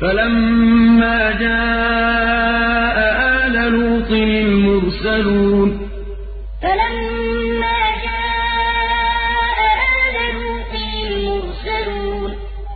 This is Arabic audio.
فلما جاء آل لوط المرسلون. فلما